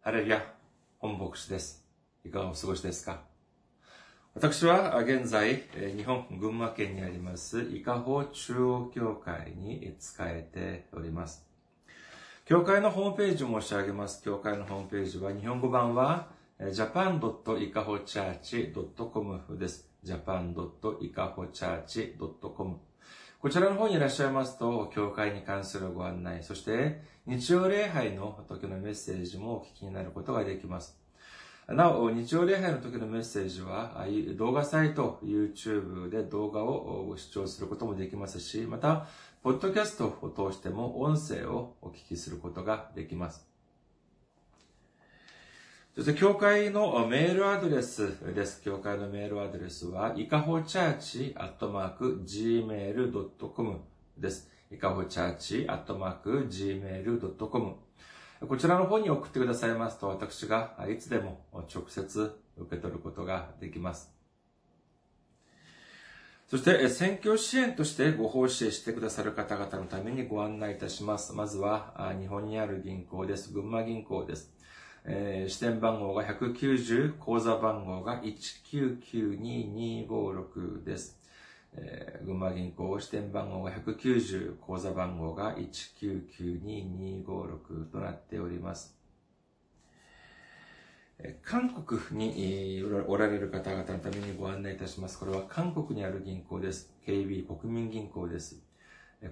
ハレルヤ、本牧師です。いかがお過ごしですか？私は現在、日本群馬県にあります、伊香保中央教会に仕えております。教会のホームページを申し上げます。教会のホームページは、日本語版は、japan.ikahochurch.com です。japan.ikahochurch.com こちらの方にいらっしゃいますと、教会に関するご案内、そして日曜礼拝の時のメッセージもお聞きになることができます。なお、日曜礼拝の時のメッセージは、動画サイト、YouTube で動画を視聴することもできますし、また、ポッドキャストを通しても音声をお聞きすることができます。そして、教会のメールアドレスです。教会のメールアドレスは、いかほチャーチアットマーク gmail.com です。いかほチャーチアットマーク gmail.com こちらの方に送ってくださいますと、私がいつでも直接受け取ることができます。そして、選挙支援としてご奉仕してくださる方々のためにご案内いたします。まずは、日本にある銀行です。群馬銀行です。えー、支店番号が190、口座番号が1992256です。えー、群馬銀行支店番号が190、口座番号が1992256となっております。韓国におられる方々のためにご案内いたします。これは韓国にある銀行です。KB 国民銀行です。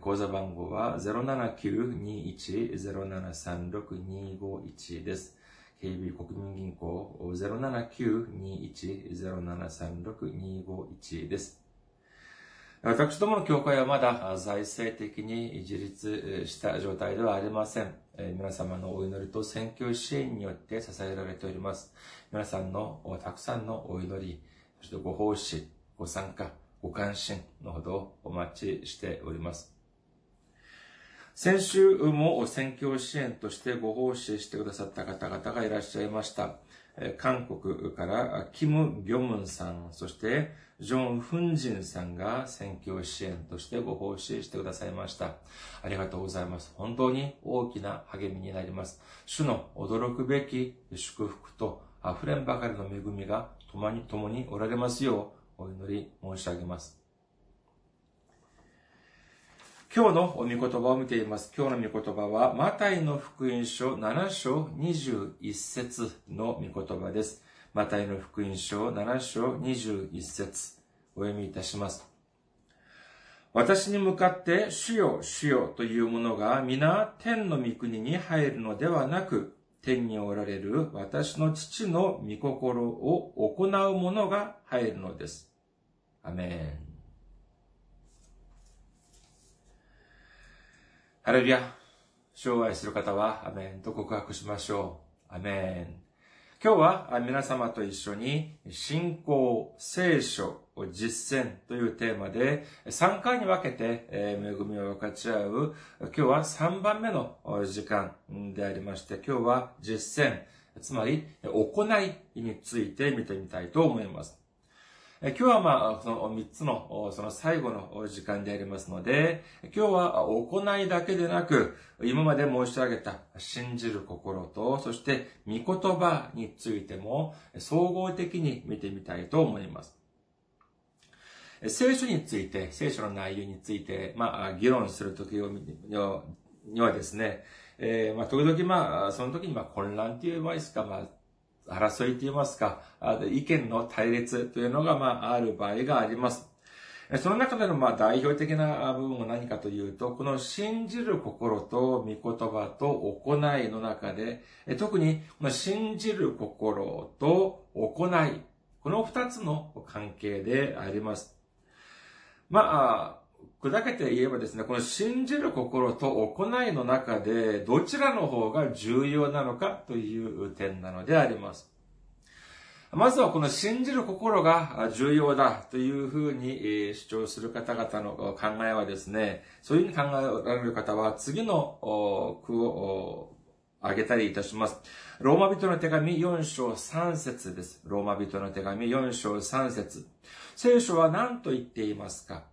口座番号は079-21-0736-251です。KB 国民銀行079-21-0736-251です。私どもの教会はまだ財政的に自立した状態ではありません。皆様のお祈りと選挙支援によって支えられております。皆さんのたくさんのお祈り、そしてご奉仕、ご参加、ご関心のほどお待ちしております。先週も選挙支援としてご奉仕してくださった方々がいらっしゃいました。韓国からキム・ギョムンさん、そしてジョン・フンジンさんが選挙支援としてご奉仕してくださいました。ありがとうございます。本当に大きな励みになります。主の驚くべき祝福と溢れんばかりの恵みが共に共におられますようお祈り申し上げます。今日のお御言葉を見ています。今日の御言葉は、マタイの福音書7章21節の御言葉です。マタイの福音書7章21節お読みいたします。私に向かって、主よ、主よというものが皆天の御国に入るのではなく、天におられる私の父の御心を行う者が入るのです。アメン。ハレルヤ。生愛する方は、アメンと告白しましょう。アメン。今日は皆様と一緒に、信仰、聖書、実践というテーマで、3回に分けて恵みを分かち合う、今日は3番目の時間でありまして、今日は実践、つまり行いについて見てみたいと思います。今日はまあ、その3つの、その最後の時間でありますので、今日は行いだけでなく、今まで申し上げた信じる心と、そして御言葉についても総合的に見てみたいと思います。聖書について、聖書の内容について、まあ、議論するときにはですね、えー、まあ、時々まあ、その時にまあ、混乱って言えばいいですか、まあ、争いと言いますか、意見の対立というのが、まあ、ある場合があります。その中での、まあ、代表的な部分は何かというと、この信じる心と御言葉と行いの中で、特に、この信じる心と行い、この二つの関係であります。まあ、砕けて言えばですね、この信じる心と行いの中で、どちらの方が重要なのかという点なのであります。まずはこの信じる心が重要だというふうに主張する方々の考えはですね、そういうふうに考えられる方は次の句を挙げたりいたします。ローマ人の手紙4章3節です。ローマ人の手紙4章3節聖書は何と言っていますか？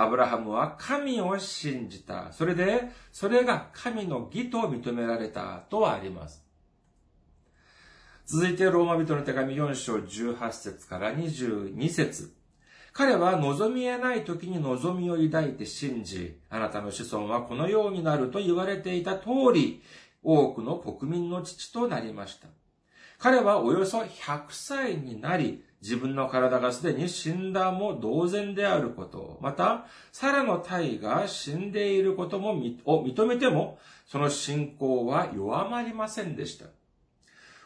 アブラハムは神を信じた。それで、それが神の義と認められたとはあります。続いてローマ人の手紙4章18節から22節彼は望み得ない時に望みを抱いて信じ、あなたの子孫はこのようになると言われていた通り、多くの国民の父となりました。彼はおよそ100歳になり、自分の体がすでに死んだも同然であること、また、サラの体が死んでいることもを認めても、その信仰は弱まりませんでした。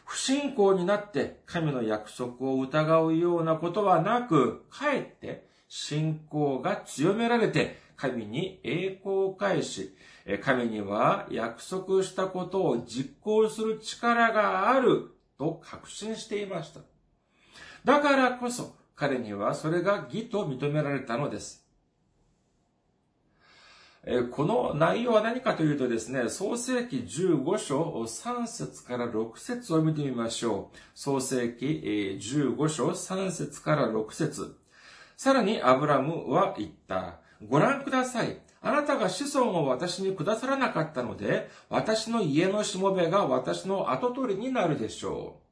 不信仰になって神の約束を疑うようなことはなく、かえって信仰が強められて神に栄光を返し、神には約束したことを実行する力があると確信していました。だからこそ彼にはそれが義と認められたのです。この内容は何かというとですね、創世記15章3節から6節を見てみましょう。創世記15章3節から6節さらにアブラムは言った。ご覧ください。あなたが子孫を私にくださらなかったので、私の家のしもべが私の後取りになるでしょう。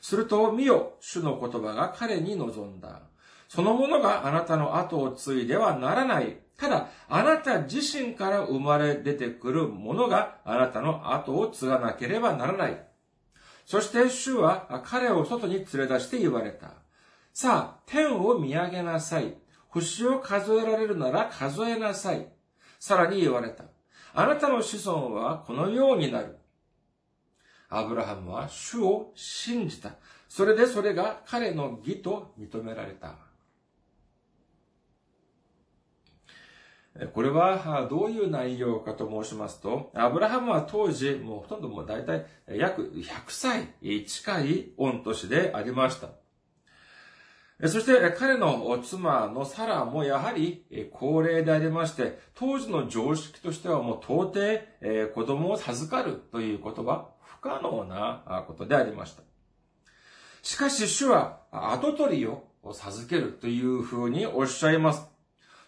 すると、見よ、主の言葉が彼に望んだ。そのものがあなたの後を継いではならない。ただ、あなた自身から生まれ出てくるものがあなたの後を継がなければならない。そして主は彼を外に連れ出して言われた。さあ、天を見上げなさい。星を数えられるなら数えなさい。さらに言われた。あなたの子孫はこのようになる。アブラハムは主を信じた。それでそれが彼の義と認められた。これはどういう内容かと申しますと、アブラハムは当時、もうほとんどもう大体約100歳近い御年でありました。そして彼の妻のサラもやはり高齢でありまして、当時の常識としてはもう到底子供を授かるということは可能なことでありました。しかし主は後取りを授けるというふうにおっしゃいます。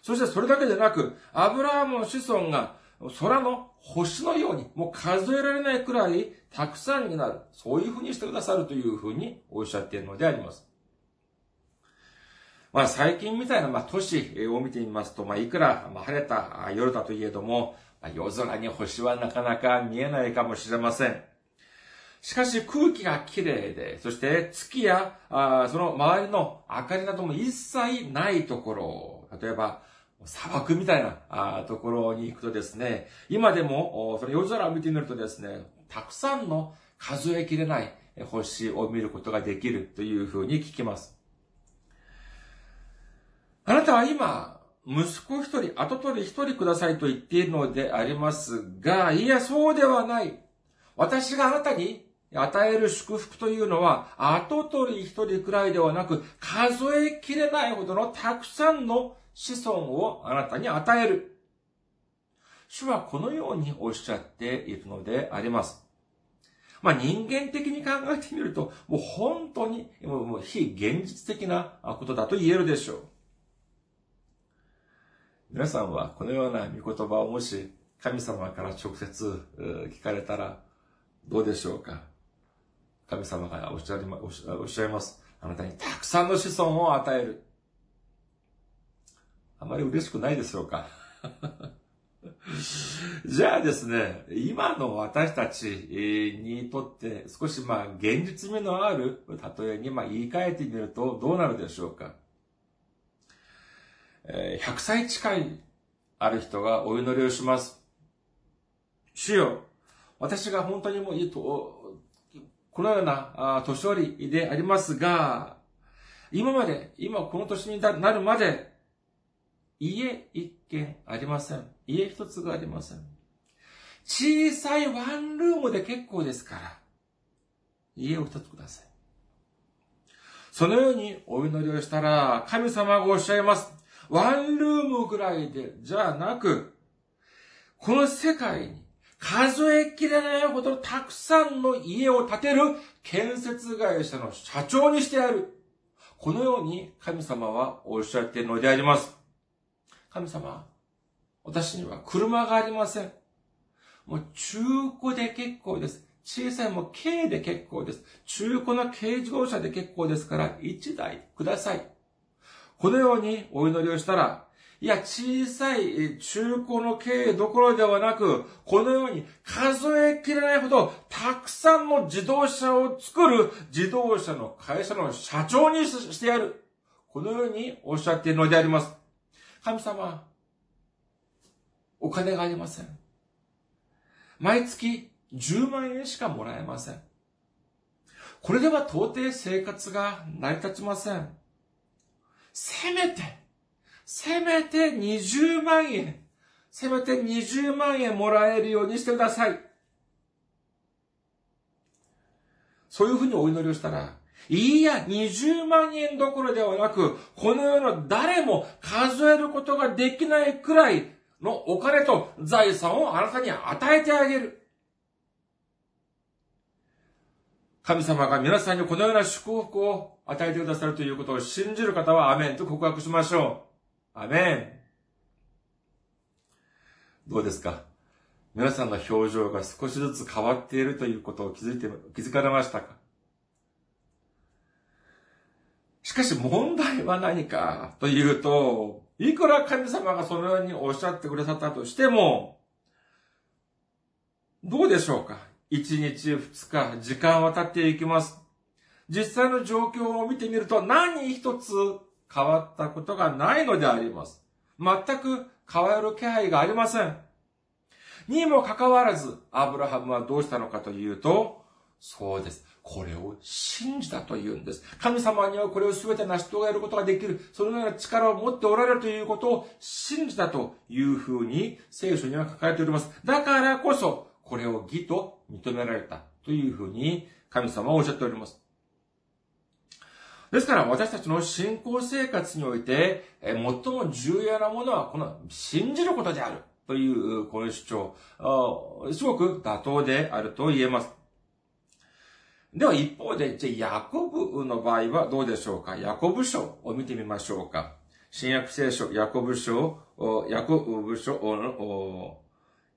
そしてそれだけでなく、アブラハムの子孫が空の星のように、もう数えられないくらいたくさんになる。そういうふうにしてくださるというふうにおっしゃっているのであります。まあ最近みたいな、まあ都市を見てみますと、まあいくら、晴れた夜だといえども、夜空に星はなかなか見えないかもしれません。しかし空気がきれいで、そして月やあその周りの明かりなども一切ないところ、例えば砂漠みたいなところに行くとですね、今でも、その夜空を見てみるとですね、たくさんの数えきれない星を見ることができるというふうに聞きます。あなたは今、息子一人、後取り一人くださいと言っているのでありますが、いや、そうではない。私があなたに与える祝福というのは、後取り一人くらいではなく、数えきれないほどのたくさんの子孫をあなたに与える。主はこのようにおっしゃっているのであります。まあ人間的に考えてみると、もう本当にもう非現実的なことだと言えるでしょう。皆さんはこのような御言葉をもし神様から直接聞かれたらどうでしょうか？神様がおっしゃりま、おっしゃいます。あなたにたくさんの子孫を与える。あまり嬉しくないでしょうか じゃあですね、今の私たちにとって少しまあ現実味のある例えにまあ言い換えてみるとどうなるでしょうか。100歳近いある人がお祈りをします。主よ、私が本当にもういいと、このような年寄りでありますが、今まで、今この年になるまで、家一軒ありません。家一つがありません。小さいワンルームで結構ですから、家を一つください。そのようにお祈りをしたら、神様がおっしゃいます。ワンルームぐらいで、じゃなく、この世界に数えきれないほどたくさんの家を建てる建設会社の社長にしてやる。このように神様はおっしゃっているのであります。神様、私には車がありません。もう中古で結構です。小さいも軽で結構です。中古の軽自動車で結構ですから1台ください。このようにお祈りをしたら、いや、小さい中古の軽どころではなく、このように数えきれないほどたくさんの自動車を作る自動車の会社の社長にしてやる。このようにおっしゃっているのであります。神様、お金がありません。毎月10万円しかもらえません。これでは到底生活が成り立ちません。せめて、せめて20万円、せめて20万円もらえるようにしてください。そういうふうにお祈りをしたら、いいや、20万円どころではなく、この世の誰も数えることができないくらいのお金と財産をあなたに与えてあげる。神様が皆さんにこのような祝福を与えてくださるということを信じる方はアメンと告白しましょう。アメン。どうですか？皆さんの表情が少しずつ変わっているということを気づいて、気づかれましたか？しかし問題は何かというと、いくら神様がそのようにおっしゃってくださったとしても、どうでしょうか？1日2日、時間は経っていきます。実際の状況を見てみると何一つ変わったことがないのであります。全く変わる気配がありません。にもかかわらず、アブラハムはどうしたのかというと、そうです。これを信じたというんです。神様にはこれを全て成し遂げることができる、そのような力を持っておられるということを信じたというふうに聖書には書かれております。だからこそ、これを義と認められたというふうに神様はおっしゃっております。ですから私たちの信仰生活において、最も重要なものはこの信じることであるというこの主張、すごく妥当であると言えます。では一方で、じゃヤコブの場合はどうでしょうか？ヤコブ書を見てみましょうか。新約聖書、ヤコブ書、ヤコブ書の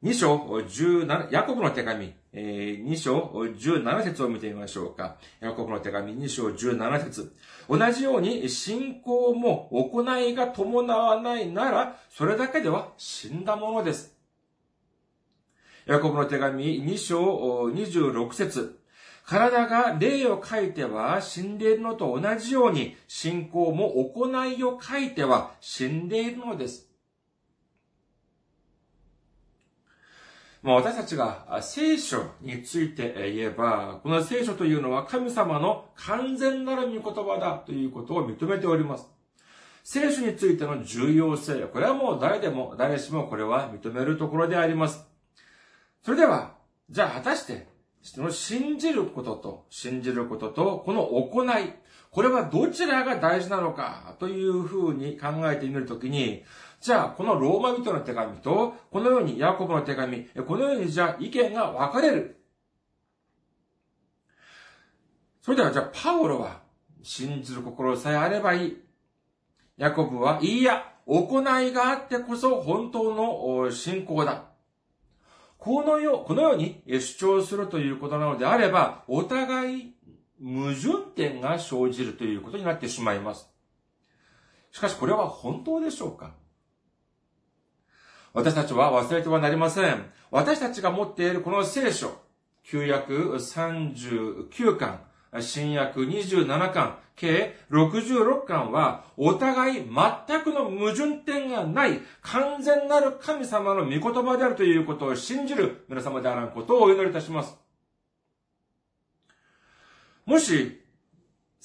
2章17、ヤコブの手紙、え2章17節を見てみましょうか。ヤコブの手紙2章17節同じように信仰も行いが伴わないなら、それだけでは死んだものです。ヤコブの手紙2章26節体が霊を書いては死んでいるのと同じように、信仰も行いを書いては死んでいるのです。まあ、私たちが聖書について言えば、この聖書というのは神様の完全なる御言葉だということを認めております。聖書についての重要性、これはもう誰でも、誰しもこれは認めるところであります。それでは、じゃあ果たして、その信じることと、信じることと、この行い、これはどちらが大事なのかというふうに考えてみるときに、じゃあ、このローマ人の手紙と、このようにヤコブの手紙、このようにじゃあ意見が分かれる。それではじゃあ、パウロは、信じる心さえあればいい。ヤコブは、いいや、行いがあってこそ本当の信仰だ。このよう、このように主張するということなのであれば、お互い矛盾点が生じるということになってしまいます。しかしこれは本当でしょうか？私たちは忘れてはなりません。私たちが持っているこの聖書、旧約39巻、新約27巻、計66巻は、お互い全くの矛盾点がない完全なる神様の御言葉であるということを信じる皆様であらんことをお祈りいたします。もし、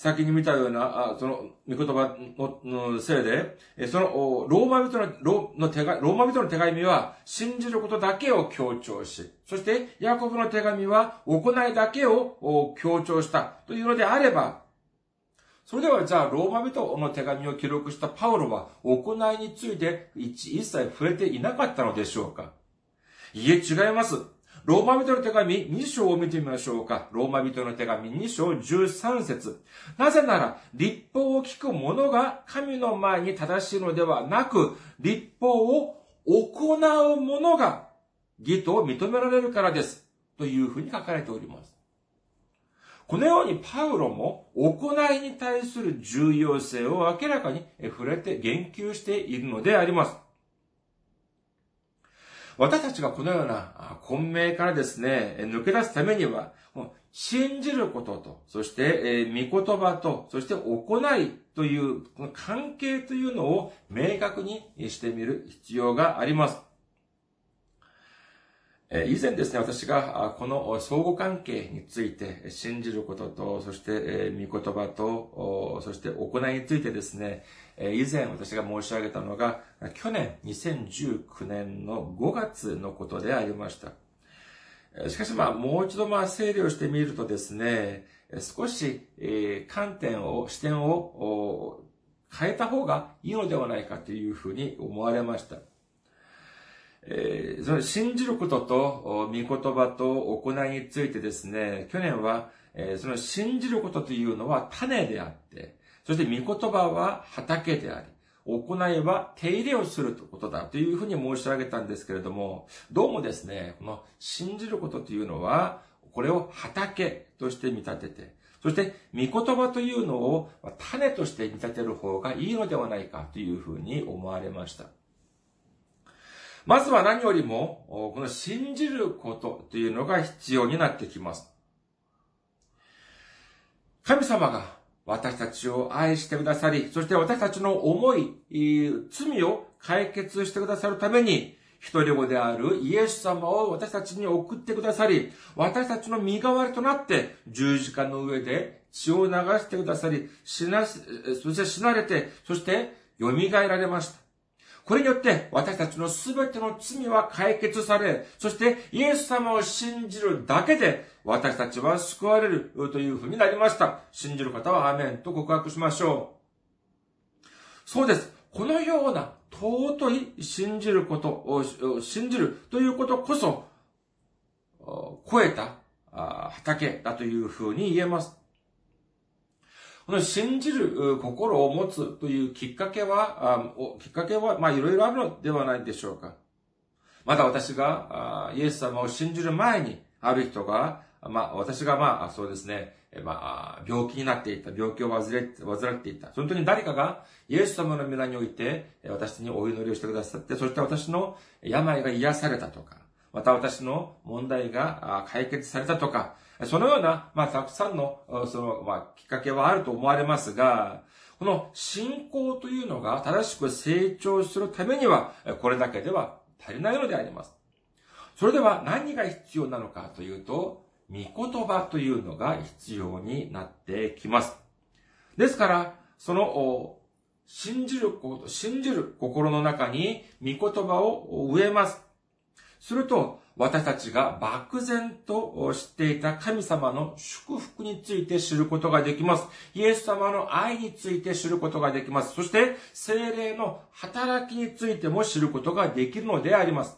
先に見たような、あその、御言葉のせいで、その、ローマ人の、ロの手紙、ローマ人の手紙は、信じることだけを強調し、そして、ヤコブの手紙は、行いだけを強調したというのであれば、それではじゃあ、ローマ人の手紙を記録したパウロは、行いについて一切触れていなかったのでしょうか？いえ、違います。ローマ人の手紙2章を見てみましょうか。ローマ人の手紙2章13節なぜなら、立法を聞く者が神の前に正しいのではなく、立法を行う者が義と認められるからです。というふうに書かれております。このようにパウロも行いに対する重要性を明らかに触れて言及しているのであります。私たちがこのような混迷からですね、抜け出すためには、信じることと、そして、え御言葉と、そして行いという、この関係というのを明確にしてみる必要があります。え以前ですね、私がこの相互関係について信じることと、そして御言葉と、そして行いについてですね、以前私が申し上げたのが、去年2019年の5月のことでありました。しかしまあ、もう一度まあ整理をしてみるとですね、少し観点を、視点を変えた方がいいのではないかというふうに思われました。えー、その信じることと、御言葉と行いについてですね、去年は、えー、その信じることというのは種であって、そして御言葉は畑であり、行いは手入れをすることだというふうに申し上げたんですけれども、どうもですね、この信じることというのは、これを畑として見立てて、そして、御言葉というのを種として見立てる方がいいのではないかというふうに思われました。まずは何よりも、この信じることというのが必要になってきます。神様が私たちを愛してくださり、そして私たちの思い、罪を解決してくださるために、一人子であるイエス様を私たちに送ってくださり、私たちの身代わりとなって十字架の上で血を流してくださり、死な、そして死なれて、そして蘇られました。これによって私たちのすべての罪は解決され、そしてイエス様を信じるだけで私たちは救われるというふうになりました。信じる方はアメンと告白しましょう。そうです。このような尊い信じることを、信じるということこそ、超えた畑だというふうに言えます。この信じる心を持つというきっかけは、きっかけは、まあいろいろあるのではないでしょうか。まだ私がイエス様を信じる前に、ある人が、まあ私がまあそうですね、まあ病気になっていた、病気を患っていた。その時に誰かがイエス様の皆において私にお祈りをしてくださって、そして私の病が癒されたとか、また私の問題が解決されたとか、そのような、まあ、たくさんの、その、まあ、きっかけはあると思われますが、この信仰というのが正しく成長するためには、これだけでは足りないのであります。それでは何が必要なのかというと、御言葉というのが必要になってきます。ですから、その、信じること、信じる心の中に御言葉を植えます。すると、私たちが漠然と知っていた神様の祝福について知ることができます。イエス様の愛について知ることができます。そして、精霊の働きについても知ることができるのであります。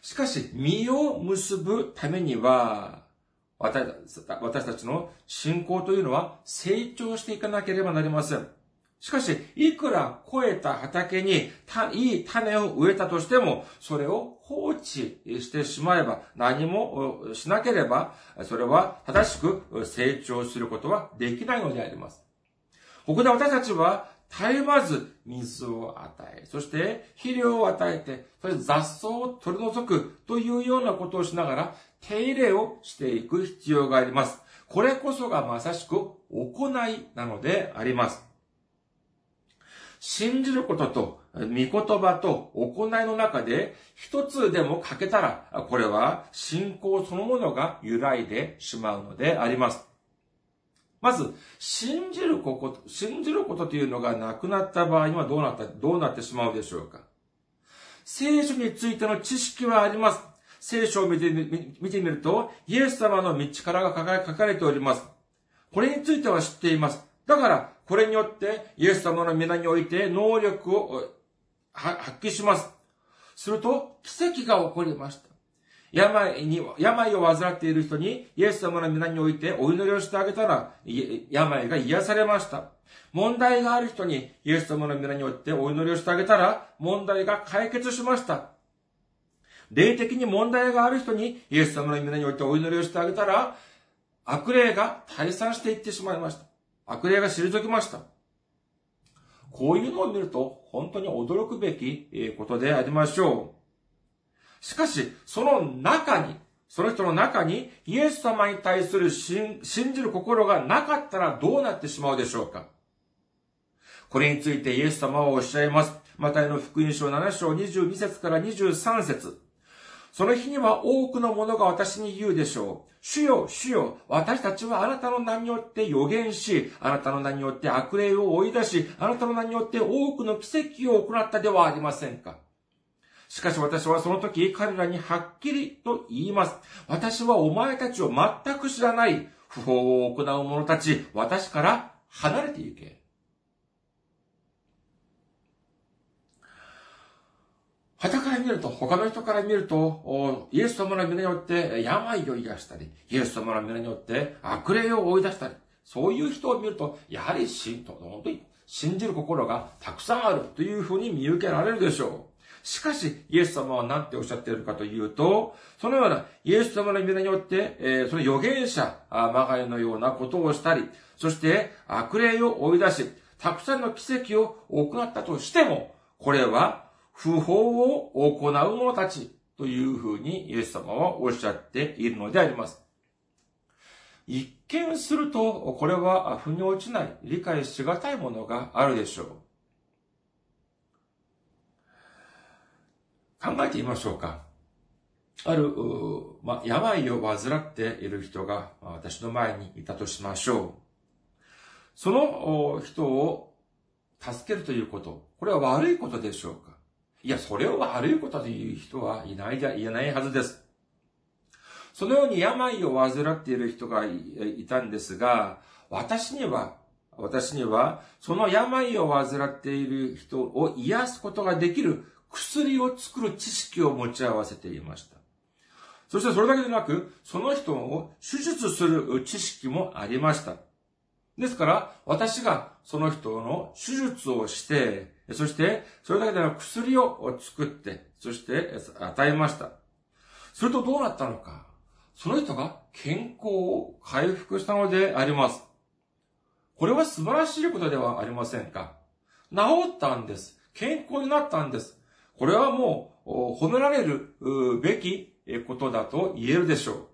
しかし、身を結ぶためには、私たちの信仰というのは成長していかなければなりません。しかし、いくら超えた畑にたいい種を植えたとしても、それを放置してしまえば、何もしなければ、それは正しく成長することはできないのであります。ここで私たちは、絶えまず水を与え、そして肥料を与えて、それ雑草を取り除くというようなことをしながら、手入れをしていく必要があります。これこそがまさしく行いなのであります。信じることと、御言葉と行いの中で一つでも欠けたら、これは信仰そのものが揺らいでしまうのであります。まず、信じること、信じることというのがなくなった場合にはどうなった、どうなってしまうでしょうか。聖書についての知識はあります。聖書を見て見てみると、イエス様の道からが書かれております。これについては知っています。だから、これによってイエス様の皆において能力を発揮します。すると、奇跡が起こりました。病に、病を患っている人に、イエス様の皆においてお祈りをしてあげたら、病が癒されました。問題がある人に、イエス様の皆においてお祈りをしてあげたら、問題が解決しました。霊的に問題がある人にイエス様の皆においてお祈りをしてあげたら、悪霊が退散していってしまいました。悪霊が退きました。こういうのを見ると、本当に驚くべきことでありましょう。しかし、その中に、その人の中に、イエス様に対する信じる心がなかったらどうなってしまうでしょうかこれについてイエス様はおっしゃいます。マタイの福音書7章22節から23節その日には多くの者が私に言うでしょう。主よ、主よ、私たちはあなたの名によって予言し、あなたの名によって悪霊を追い出し、あなたの名によって多くの奇跡を行ったではありませんか。しかし私はその時彼らにはっきりと言います。私はお前たちを全く知らない不法を行う者たち、私から離れて行け。旗から見ると、他の人から見ると、イエス様の皆によって病を癒したり、イエス様の皆によって悪霊を追い出したり、そういう人を見ると、やはり信、本当に信じる心がたくさんあるというふうに見受けられるでしょう。しかし、イエス様は何ておっしゃっているかというと、そのようなイエス様の皆によって、えー、その預言者、マガイのようなことをしたり、そして悪霊を追い出し、たくさんの奇跡を行ったとしても、これは不法を行う者たちというふうにイエス様はおっしゃっているのであります。一見すると、これは腑に落ちない、理解しがたいものがあるでしょう。考えてみましょうか。ある、まあ、病を患っている人が私の前にいたとしましょう。その人を助けるということ、これは悪いことでしょうかいや、それを悪いことという人はいないじゃ、いないはずです。そのように病を患っている人がいたんですが、私には、私には、その病を患っている人を癒すことができる薬を作る知識を持ち合わせていました。そしてそれだけでなく、その人を手術する知識もありました。ですから、私がその人の手術をして、そして、それだけでは薬を作って、そして与えました。するとどうなったのか。その人が健康を回復したのであります。これは素晴らしいことではありませんか。治ったんです。健康になったんです。これはもう褒められるべきことだと言えるでしょう。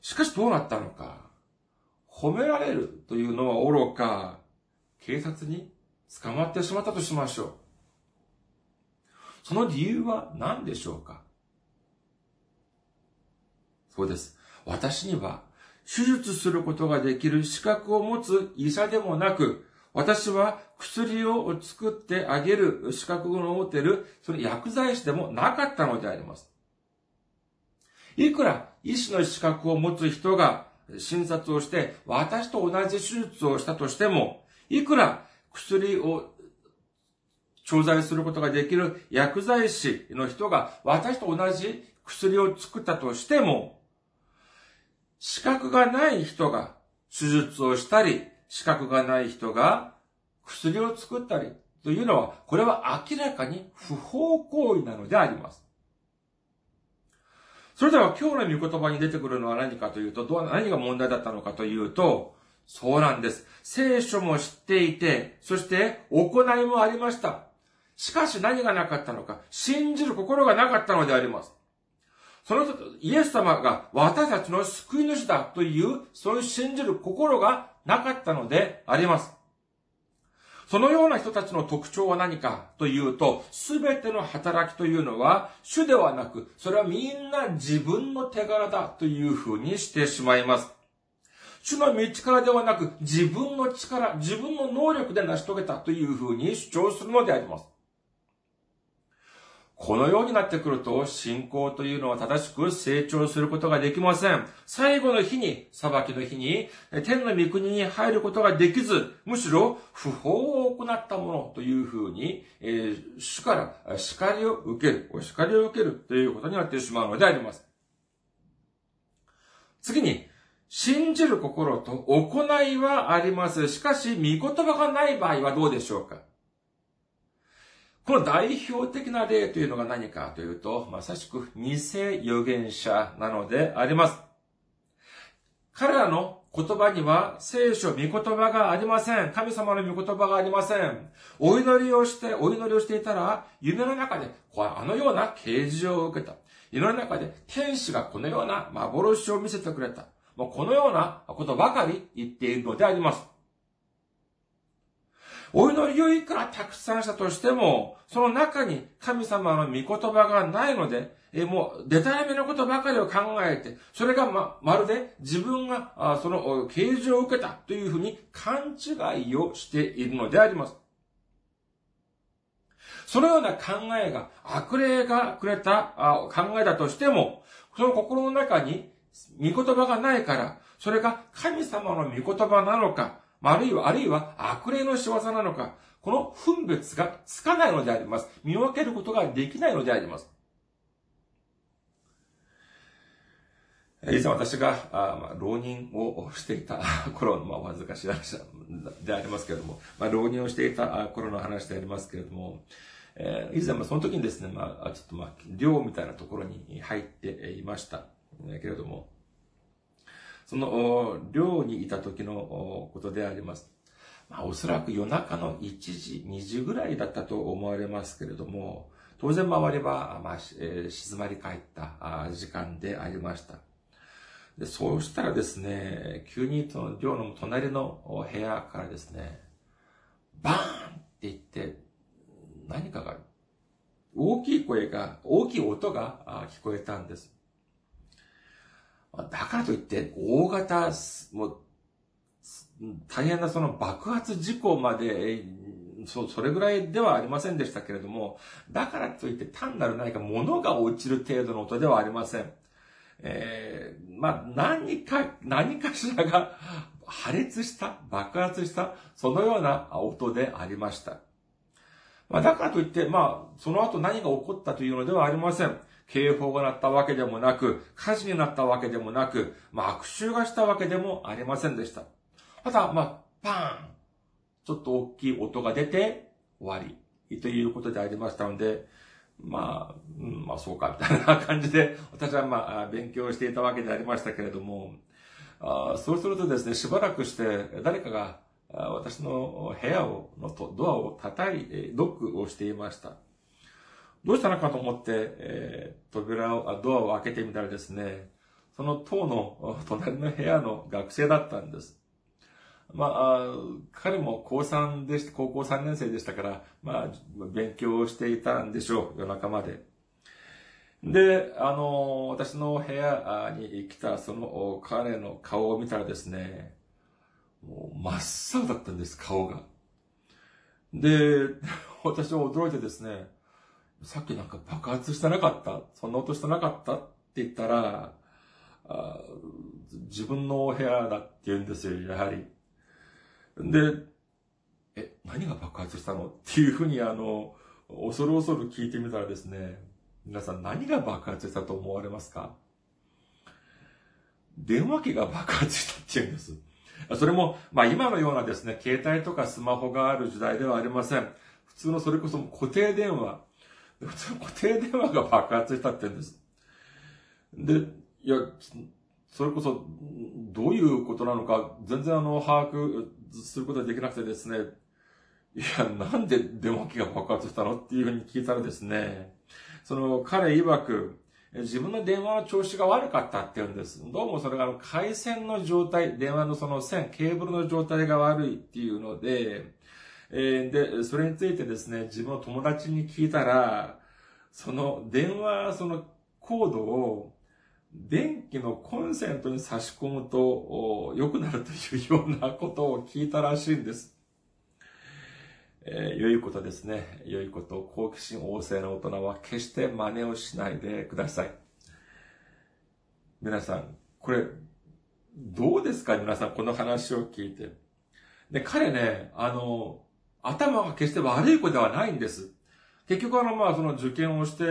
しかしどうなったのか。褒められるというのは愚か、警察に捕まってしまったとしましょう。その理由は何でしょうか？そうです。私には手術することができる資格を持つ医者でもなく、私は薬を作ってあげる資格を持てる、その薬剤師でもなかったのであります。いくら医師の資格を持つ人が診察をして、私と同じ手術をしたとしても、いくら薬を調剤することができる薬剤師の人が私と同じ薬を作ったとしても、資格がない人が手術をしたり、資格がない人が薬を作ったりというのは、これは明らかに不法行為なのであります。それでは今日の御言葉に出てくるのは何かというと、どう、何が問題だったのかというと、そうなんです。聖書も知っていて、そして行いもありました。しかし何がなかったのか、信じる心がなかったのであります。そのイエス様が私たちの救い主だという、そういう信じる心がなかったのであります。そのような人たちの特徴は何かというと、すべての働きというのは、主ではなく、それはみんな自分の手柄だというふうにしてしまいます。主の道からではなく、自分の力、自分の能力で成し遂げたというふうに主張するのであります。このようになってくると、信仰というのは正しく成長することができません。最後の日に、裁きの日に、天の御国に入ることができず、むしろ不法を行ったものというふうに、えー、主から叱りを受ける、お叱りを受けるということになってしまうのであります。次に、信じる心と行いはあります。しかし、御言葉がない場合はどうでしょうか？この代表的な例というのが何かというと、まさしく偽預言者なのであります。彼らの言葉には聖書、御言葉がありません。神様の御言葉がありません。お祈りをして、お祈りをしていたら、夢の中で、あのような啓示を受けた。夢の中で天使がこのような幻を見せてくれた。もうこのようなことばかり言っているのであります。お祈りをいくらたくさんしたとしても、その中に神様の御言葉がないので、えもう、デタラメのことばかりを考えて、それがま、まるで自分が、あその、啓示を受けたというふうに勘違いをしているのであります。そのような考えが、悪霊がくれたあ考えだとしても、その心の中に御言葉がないから、それが神様の御言葉なのか、あるいは、あるいは悪霊の仕業なのか、この分別がつかないのであります。見分けることができないのであります。以前私が、あまあ、浪人をしていた 頃の、まあ、お恥ずかしい話でありますけれども、まあ、浪人をしていた頃の話でありますけれども、えー、以前、まあ、その時にですね、まあ、ちょっとまあ、寮みたいなところに入っていました。けれども、その、寮にいた時のことであります。まあ、おそらく夜中の1時、2時ぐらいだったと思われますけれども、当然周りは、まあ、えー、静まり返った時間でありました。で、そうしたらですね、急にその寮の隣の部屋からですね、バーンって言って、何かが、大きい声が、大きい音が聞こえたんです。だからといって、大型、もう、大変なその爆発事故まで、そ、それぐらいではありませんでしたけれども、だからといって単なる何か物が落ちる程度の音ではありません。えー、まあ、何か、何かしらが 破裂した、爆発した、そのような音でありました。まあ、だからといって、まあ、その後何が起こったというのではありません。警報が鳴ったわけでもなく、火事になったわけでもなく、まあ、悪臭がしたわけでもありませんでした。ただ、まあ、パーンちょっと大きい音が出て終わりということでありましたので、まあ、うん、まあそうか、みたいな感じで、私はまあ、勉強していたわけでありましたけれども、あそうするとですね、しばらくして、誰かが、私の部屋を、のドアを叩い、ロックをしていました。どうしたのかと思って、えー、扉を、ドアを開けてみたらですね、その塔の 隣の部屋の学生だったんです。まあ、彼も高3でし、高校3年生でしたから、まあ、勉強をしていたんでしょう、夜中まで。で、あの、私の部屋に来たその彼の顔を見たらですね、もう真っ青だったんです、顔が。で、私は驚いてですね、さっきなんか爆発してなかったそんな音してなかったって言ったら、あ自分のお部屋だって言うんですよ、やはり。で、え、何が爆発したのっていうふうにあの、恐る恐る聞いてみたらですね、皆さん何が爆発したと思われますか？電話機が爆発したって言うんです。それも、まあ今のようなですね、携帯とかスマホがある時代ではありません。普通のそれこそ固定電話。普通固定電話が爆発したって言うんです。で、いや、それこそ、どういうことなのか、全然あの、把握することができなくてですね、いや、なんで電話機が爆発したのっていうふうに聞いたらですね、その、彼曰く、自分の電話の調子が悪かったって言うんです。どうもそれがあの回線の状態、電話のその線、ケーブルの状態が悪いっていうので、えー、で、それについてですね、自分の友達に聞いたら、その電話、そのコードを電気のコンセントに差し込むと良くなるというようなことを聞いたらしいんです。えー、良いことですね。良いこと、好奇心旺盛な大人は決して真似をしないでください。皆さん、これ、どうですか？皆さん、この話を聞いて。で、彼ね、あの、頭が決して悪い子ではないんです。結局あの、まあ、その受験をして、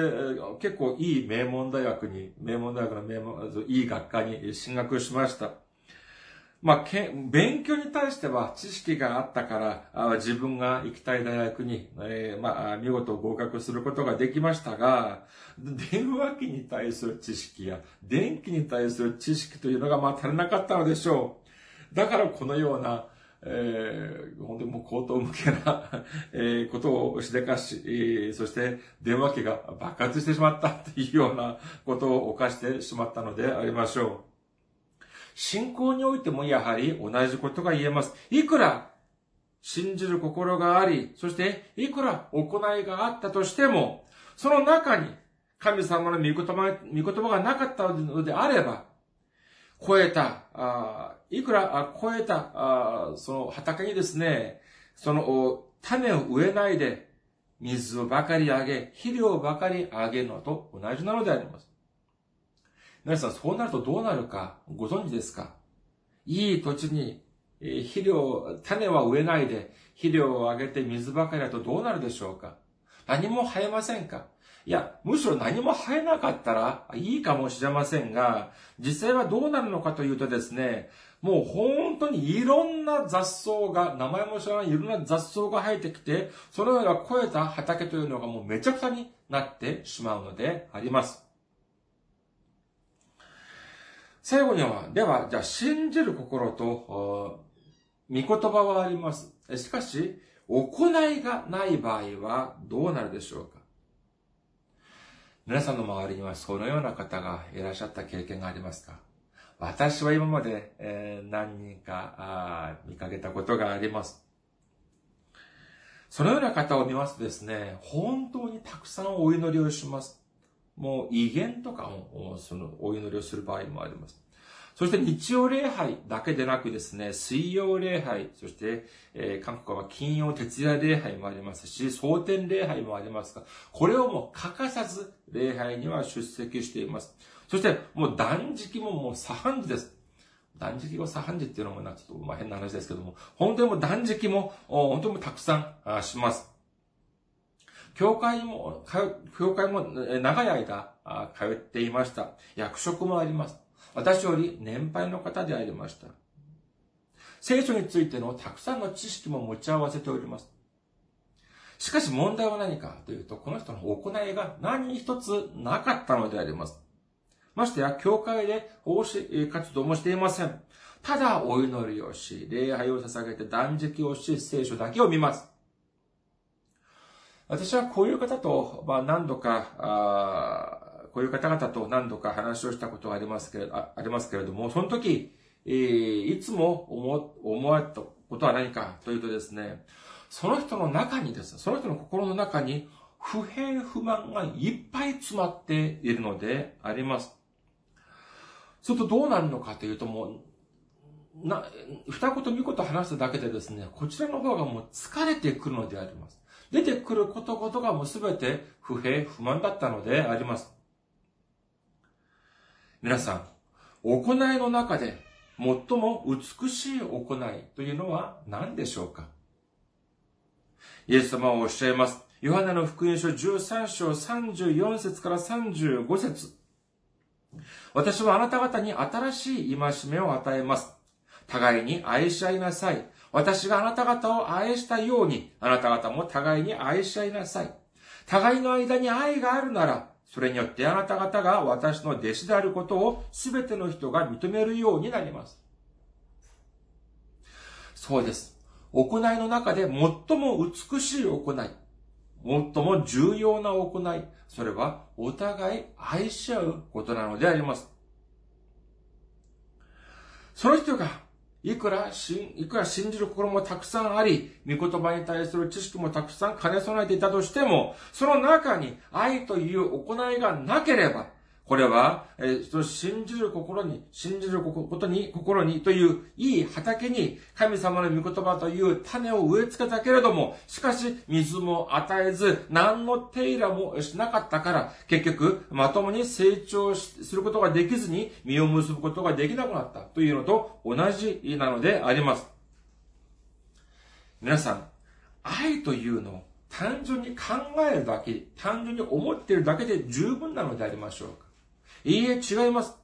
結構いい名門大学に、名門大学の名門、いい学科に進学しました。まあ、勉強に対しては知識があったから、自分が行きたい大学に、えー、まあ、見事合格することができましたが、電話機に対する知識や、電気に対する知識というのが、まあ、足りなかったのでしょう。だからこのような、えー、本当にもう口頭向けな、えー、ことをしでかし、えー、そして電話機が爆発してしまったというようなことを犯してしまったのでありましょう。信仰においてもやはり同じことが言えます。いくら信じる心があり、そしていくら行いがあったとしても、その中に神様の御言葉御言葉がなかったのであれば、超えた、あいくら超えたあその畑にですね、その種を植えないで、水をばかりあげ、肥料ばかりあげるのと同じなのであります。皆さん、そうなるとどうなるかご存知ですか？いい土地に肥料、種は植えないで肥料をあげて水ばかりだとどうなるでしょうか？何も生えませんか？いや、むしろ何も生えなかったらいいかもしれませんが、実際はどうなるのかというとですね、もう本当にいろんな雑草が、名前も知らないいろんな雑草が生えてきて、それが超えた畑というのがもうめちゃくちゃになってしまうのであります。最後には、では、じゃあ信じる心と、御言葉はあります。しかし、行いがない場合はどうなるでしょうか？皆さんの周りにはそのような方がいらっしゃった経験がありますか？私は今まで、えー、何人か見かけたことがあります。そのような方を見ますとですね、本当にたくさんお祈りをします。もう威厳とかも、そのお祈りをする場合もあります。そして日曜礼拝だけでなくですね、水曜礼拝、そして、えー、韓国は金曜徹夜礼拝もありますし、蒼天礼拝もありますが、これをもう欠かさず礼拝には出席しています。そして、もう断食ももう左半時です。断食後左半時っていうのもな、ちょっとまあ変な話ですけども、本当にもう断食も、本当にもたくさんします。教会も、教会も長い間通っていました。役職もあります。私より年配の方でありました。聖書についてのたくさんの知識も持ち合わせております。しかし問題は何かというと、この人の行いが何一つなかったのであります。ましてや、教会で奉仕活動もしていません。ただお祈りをし、礼拝を捧げて断食をし、聖書だけを見ます。私はこういう方と、まあ、何度か、こういう方々と何度か話をしたことがありますけれど、ありますけれども、その時、えー、いつも思、思われたことは何かというとですね、その人の中にですね、その人の心の中に不平不満がいっぱい詰まっているのであります。するとどうなるのかというともう、な、二言三言話すだけでですね、こちらの方がもう疲れてくるのであります。出てくることごとがもうすべて不平不満だったのであります。皆さん、行いの中で最も美しい行いというのは何でしょうか？イエス様はおっしゃいます。ヨハネの福音書13章34節から35節私はあなた方に新しい戒めを与えます。互いに愛し合いなさい。私があなた方を愛したように、あなた方も互いに愛し合いなさい。互いの間に愛があるなら、それによってあなた方が私の弟子であることを全ての人が認めるようになります。そうです。行いの中で最も美しい行い、最も重要な行い、それはお互い愛し合うことなのであります。その人がいくらし、いくら信じる心もたくさんあり、御言葉に対する知識もたくさん兼ね備えていたとしても、その中に愛という行いがなければ、これは、えー、信じる心に、信じることに、心にといういい畑に神様の御言葉という種を植え付けたけれども、しかし水も与えず、何の手入れもしなかったから、結局、まともに成長することができずに、実を結ぶことができなくなったというのと同じなのであります。皆さん、愛というのを単純に考えるだけ、単純に思っているだけで十分なのでありましょうかいいえ、違います。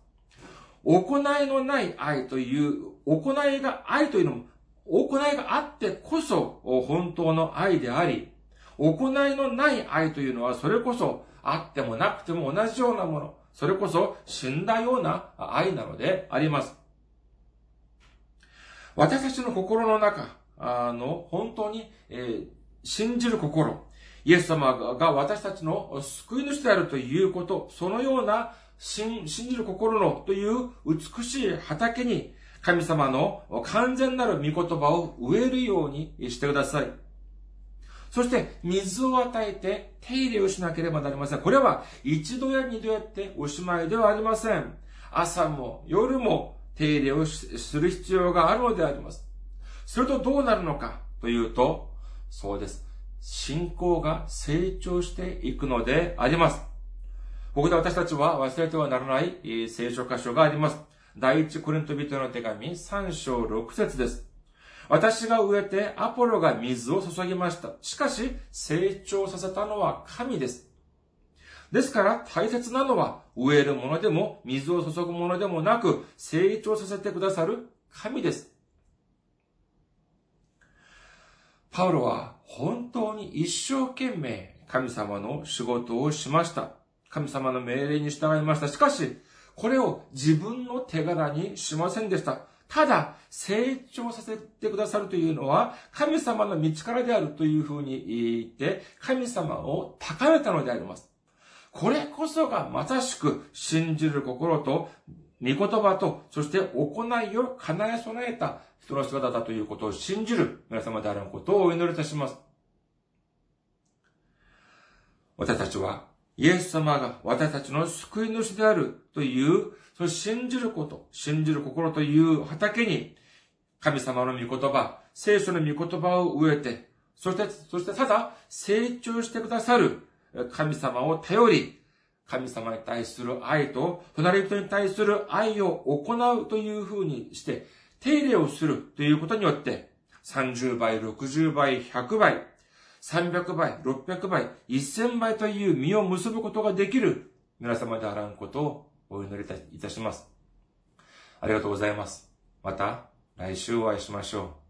行いのない愛という、行いが愛というのも、行いがあってこそ本当の愛であり、行いのない愛というのはそれこそあってもなくても同じようなもの。それこそ死んだような愛なのであります。私たちの心の中の本当に、え、信じる心、イエス様が私たちの救い主であるということ、そのような信じる心のという美しい畑に神様の完全なる御言葉を植えるようにしてください。そして、水を与えて手入れをしなければなりません。これは一度や二度やっておしまいではありません。朝も夜も手入れをする必要があるのであります。するとどうなるのかというと、そうです。信仰が成長していくのであります。ここで私たちは忘れてはならない聖書箇所があります。第一コリント人の手紙3章6節です。私が植えてアポロが水を注ぎました。しかし成長させたのは神です。ですから大切なのは植えるものでも水を注ぐものでもなく成長させてくださる神です。パウロは本当に一生懸命神様の仕事をしました。神様の命令に従いました。しかし、これを自分の手柄にしませんでした。ただ、成長させてくださるというのは、神様の道からであるというふうに言って、神様を高めたのであります。これこそがまさしく信じる心と、御言葉と、そして行いを叶え備えた人の姿だということを信じる皆様であることをお祈りいたします。私たちは、イエス様が私たちの救い主であるという、その信じること、信じる心という畑に、神様の御言葉、聖書の御言葉を植えて、そして、そしてただ成長してくださる神様を頼り、神様に対する愛と、隣人に対する愛を行うというふうにして、手入れをするということによって、30倍、60倍、100倍、300倍、600倍、1000倍という実を結ぶことができる皆様であらんことをお祈りいたします。ありがとうございます。また来週お会いしましょう。